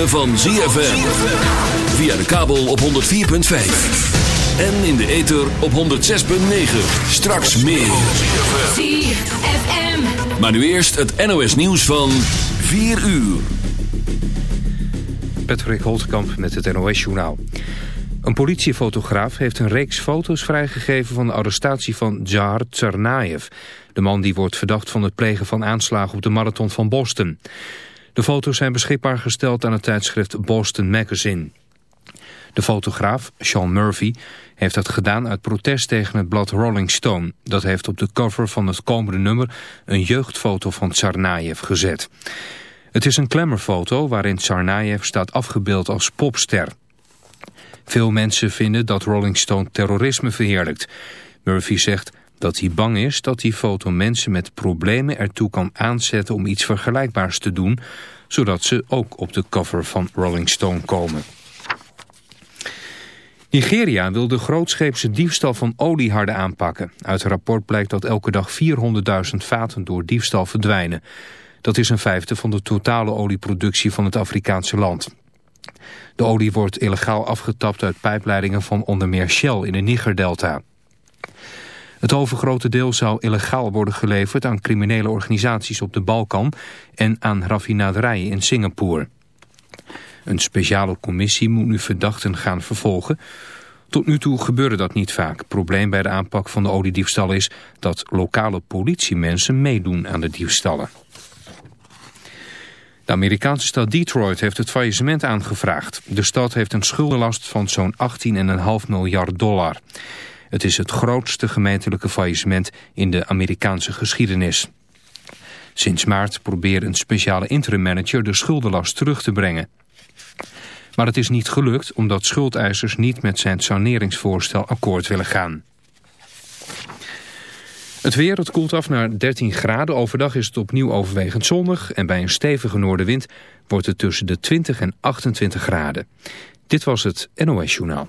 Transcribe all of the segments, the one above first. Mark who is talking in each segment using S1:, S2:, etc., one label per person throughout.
S1: ritme van ZFM. Via de kabel op 104.5. En in de ether op 106.9. Straks meer.
S2: ZFM.
S1: Maar nu eerst het NOS nieuws van 4 uur.
S3: Patrick Holtkamp met het NOS-journaal. Een politiefotograaf heeft een reeks foto's vrijgegeven... van de arrestatie van Jahar Tsarnaev... de man die wordt verdacht van het plegen van aanslagen op de marathon van Boston. De foto's zijn beschikbaar gesteld aan het tijdschrift Boston Magazine. De fotograaf, Sean Murphy, heeft dat gedaan uit protest tegen het blad Rolling Stone. Dat heeft op de cover van het komende nummer een jeugdfoto van Tsarnaev gezet. Het is een klemmerfoto waarin Tsarnaev staat afgebeeld als popster. Veel mensen vinden dat Rolling Stone terrorisme verheerlijkt. Murphy zegt dat hij bang is dat die foto mensen met problemen ertoe kan aanzetten om iets vergelijkbaars te doen, zodat ze ook op de cover van Rolling Stone komen. Nigeria wil de grootscheepse diefstal van olie harder aanpakken. Uit het rapport blijkt dat elke dag 400.000 vaten door diefstal verdwijnen. Dat is een vijfde van de totale olieproductie van het Afrikaanse land. De olie wordt illegaal afgetapt uit pijpleidingen van onder meer Shell in de Nigerdelta. Het overgrote deel zou illegaal worden geleverd aan criminele organisaties op de Balkan en aan raffinaderijen in Singapore. Een speciale commissie moet nu verdachten gaan vervolgen. Tot nu toe gebeurde dat niet vaak. Probleem bij de aanpak van de oliediefstal is dat lokale politiemensen meedoen aan de diefstallen. De Amerikaanse stad Detroit heeft het faillissement aangevraagd. De stad heeft een schuldenlast van zo'n 18,5 miljard dollar. Het is het grootste gemeentelijke faillissement in de Amerikaanse geschiedenis. Sinds maart probeert een speciale interim manager de schuldenlast terug te brengen. Maar het is niet gelukt omdat schuldeisers niet met zijn saneringsvoorstel akkoord willen gaan. Het weer, het koelt af naar 13 graden. Overdag is het opnieuw overwegend zonnig. En bij een stevige noordenwind wordt het tussen de 20 en 28 graden. Dit was het NOS Journaal.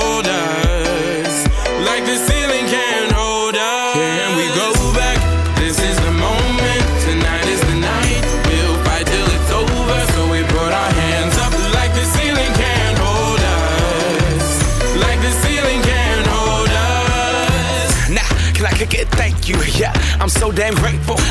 S2: damn grateful.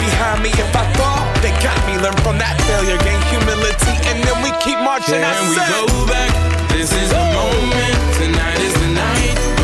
S2: behind me. If I fall, they got me. Learn from that failure, gain humility, and then we keep marching. I
S4: Can we go back? This is the moment. Tonight is the night.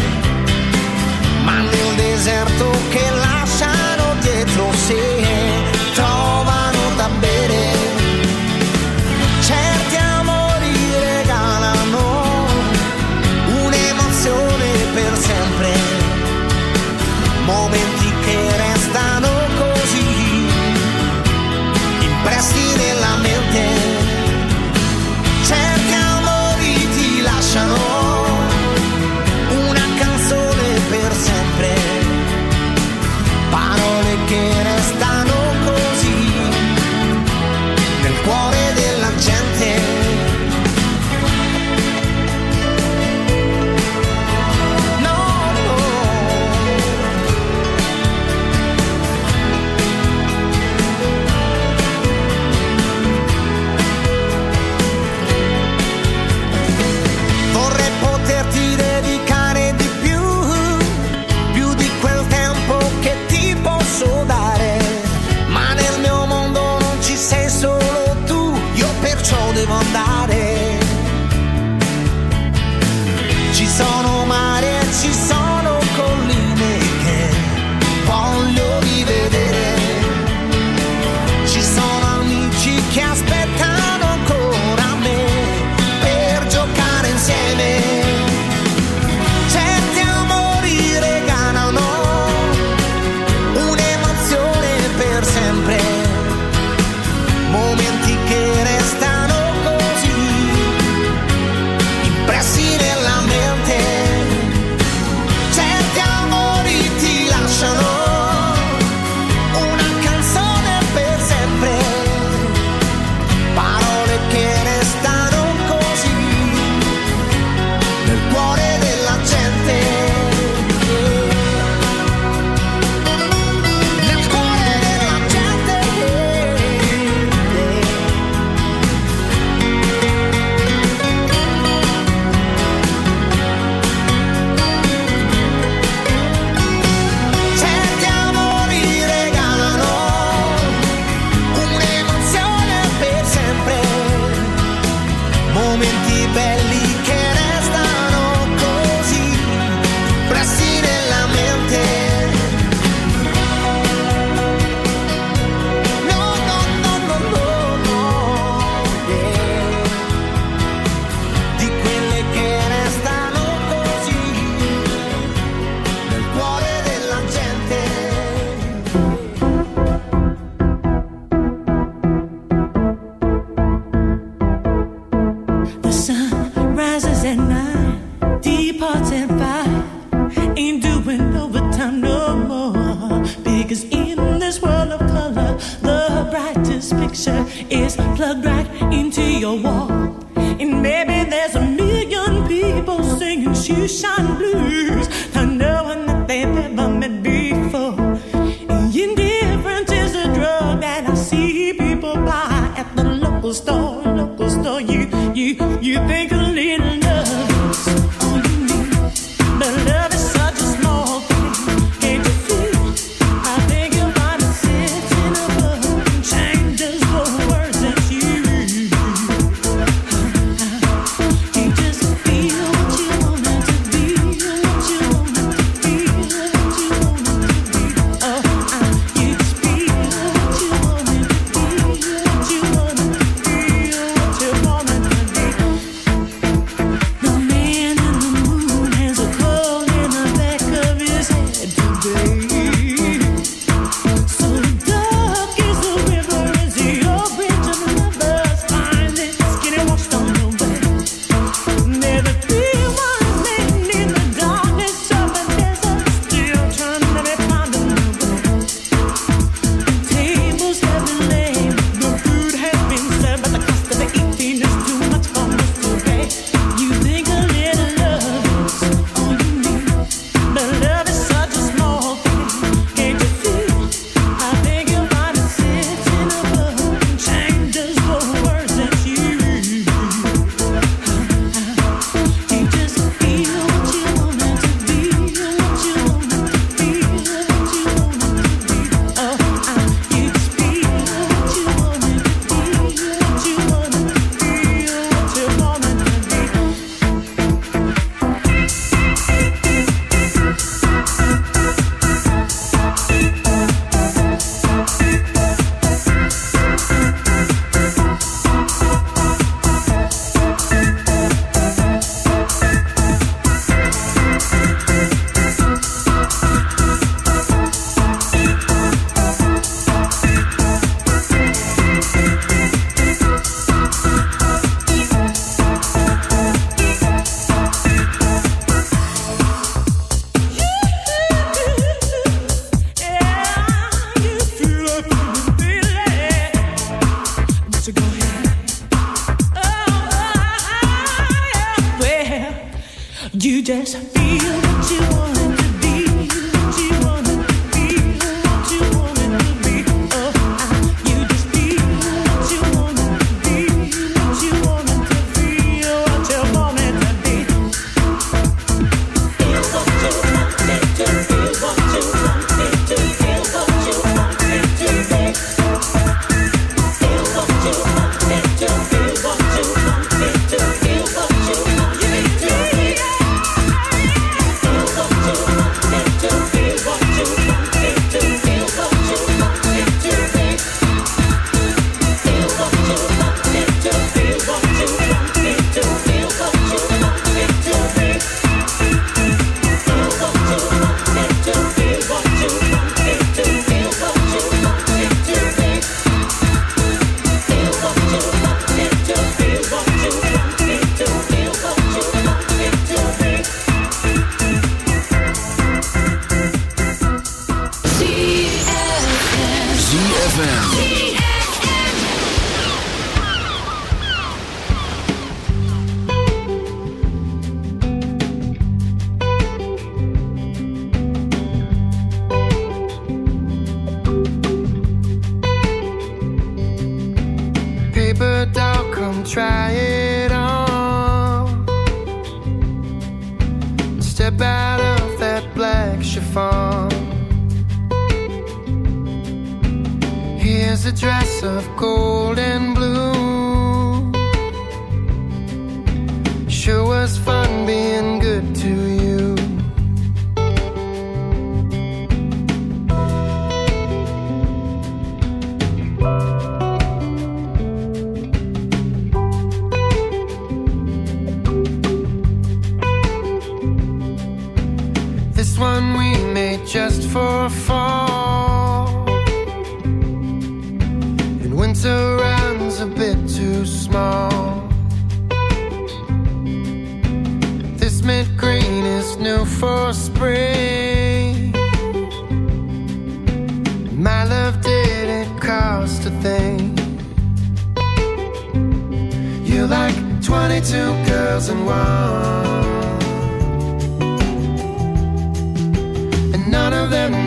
S5: None of them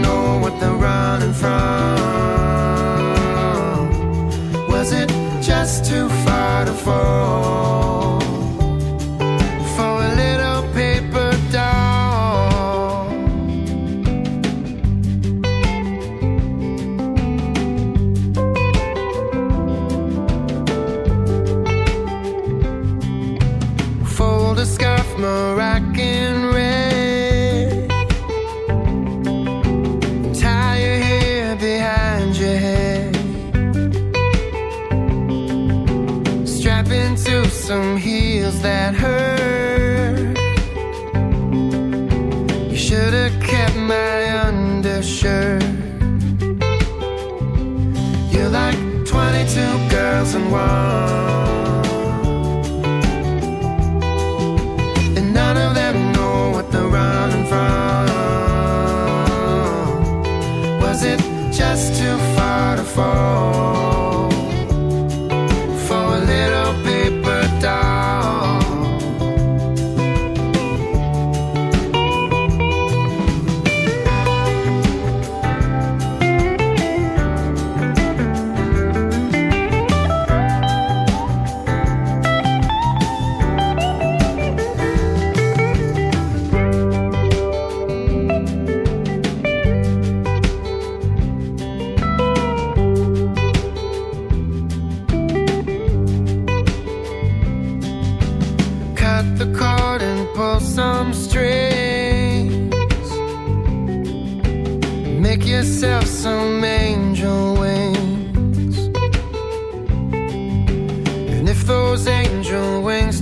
S5: those angel wings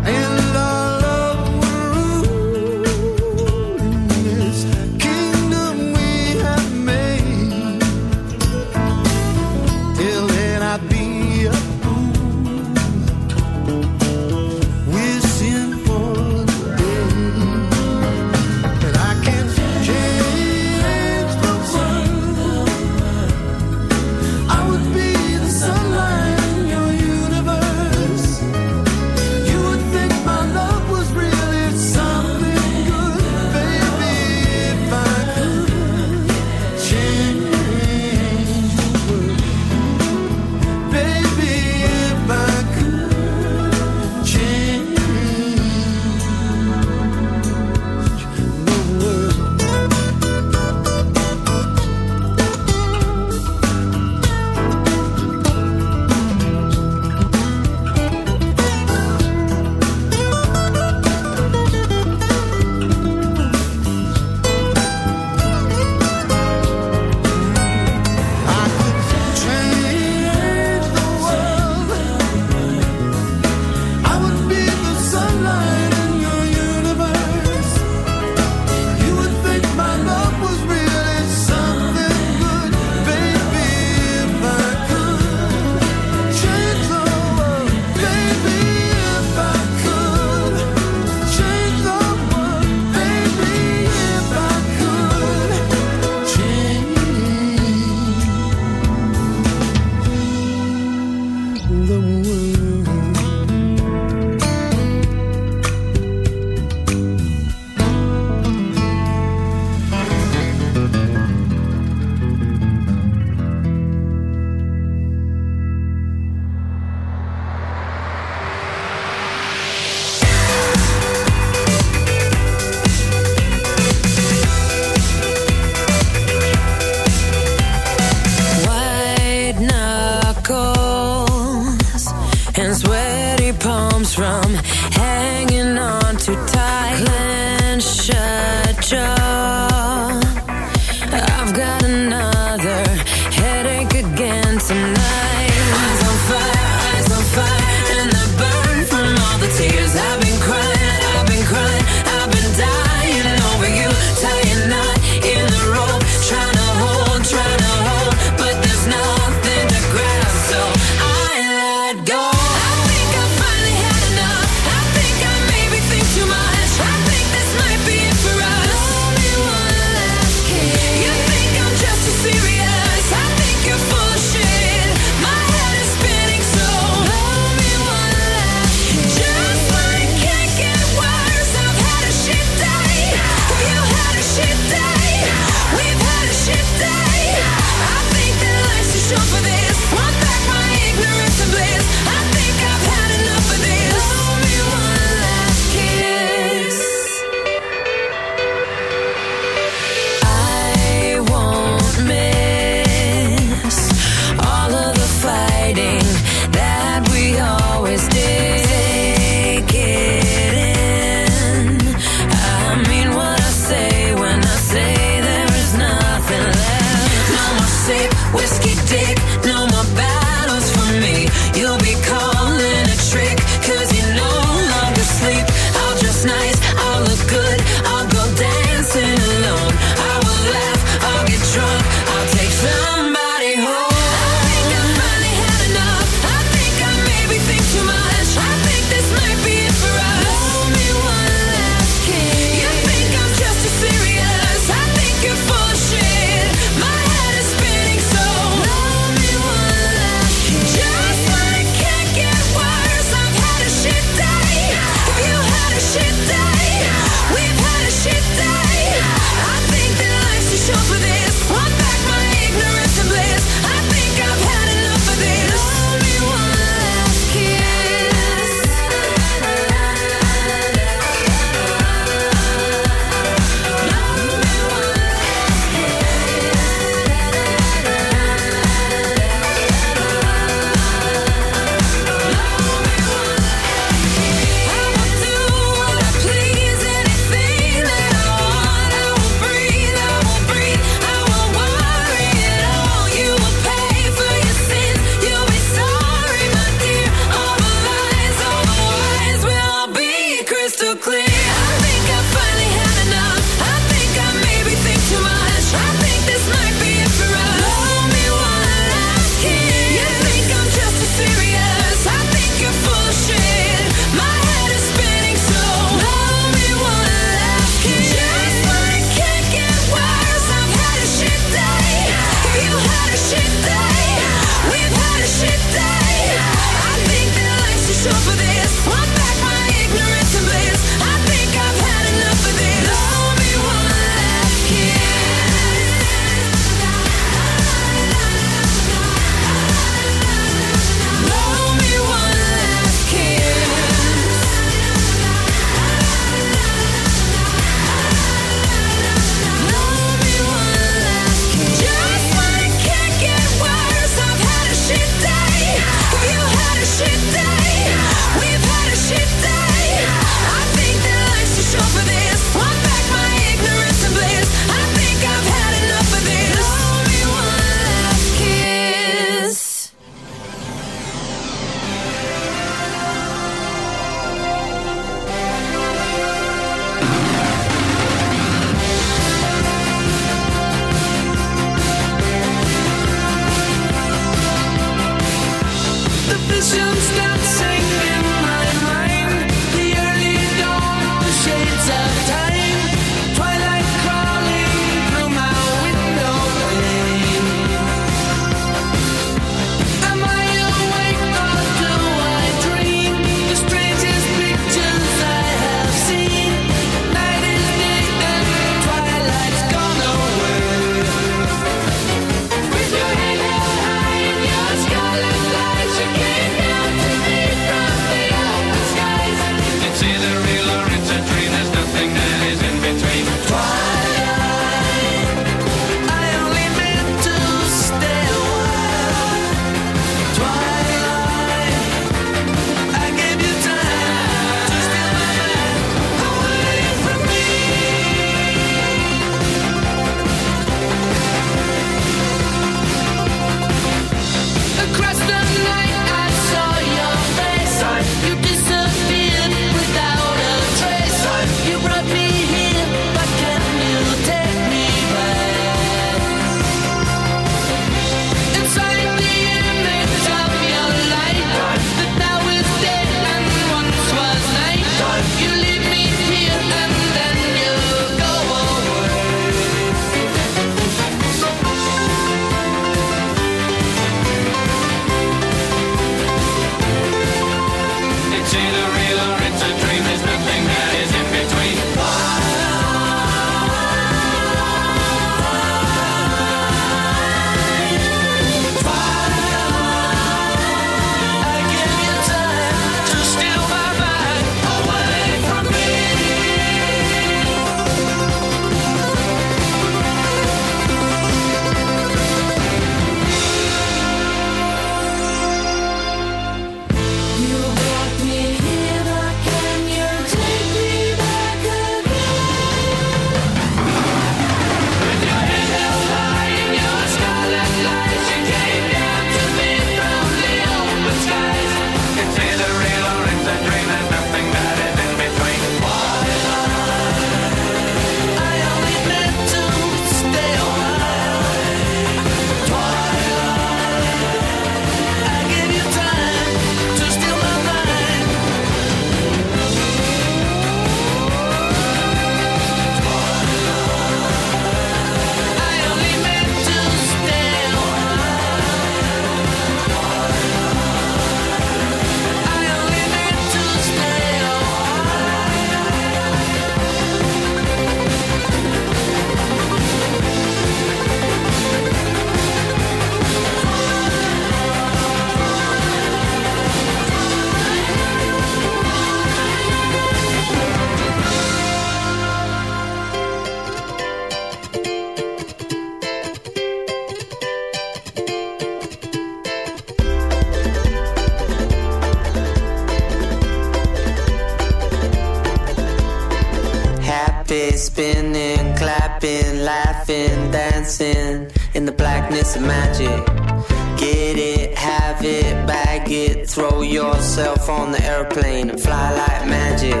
S6: on the
S7: airplane and fly like magic.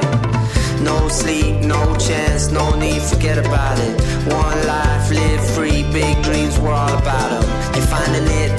S7: No sleep, no chance, no need, forget about it. One life, live free, big dreams, we're all about them. You're finding it,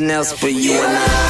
S7: nothing else but you and I.